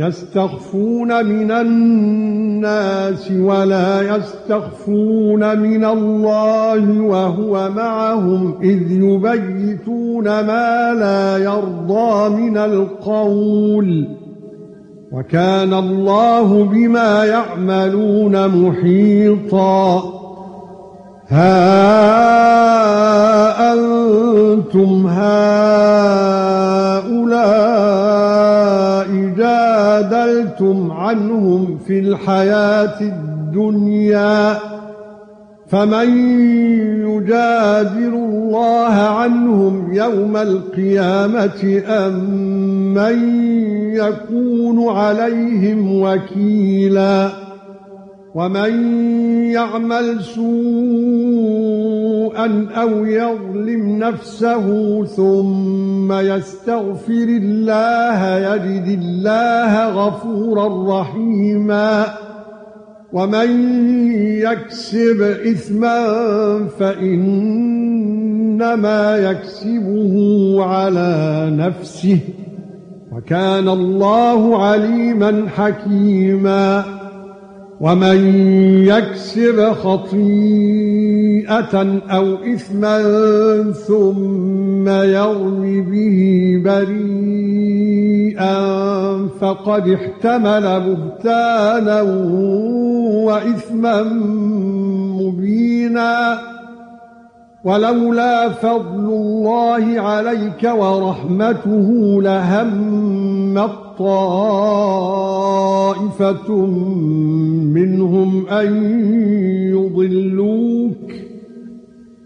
يستخفون من الناس ولا يستخفون من الله وهو معهم إذ يبيتون ما لا يرضى من القول وكان الله بما يعملون محيطا ها أنتم هؤلاء جادلتم عنهم في الحياة الدنيا فمن يجادل الله عنهم يوم القيامة أم من يكون عليهم وكيلا ومن يعمل سوءا أو يظلم نفسه ثم يستغفر الله يجد الله غفورا رحيما. ومن يكسب اثما فإنما يكسبه على نفسه. وكان الله عليما حكيما. ومن يكسب خطيئه أو إثما ثم يرمي به بريئا فقد احتمل بهتانا وإثما مبينا. ولولا فضل الله عليك ورحمته لهم طائفه منهم أن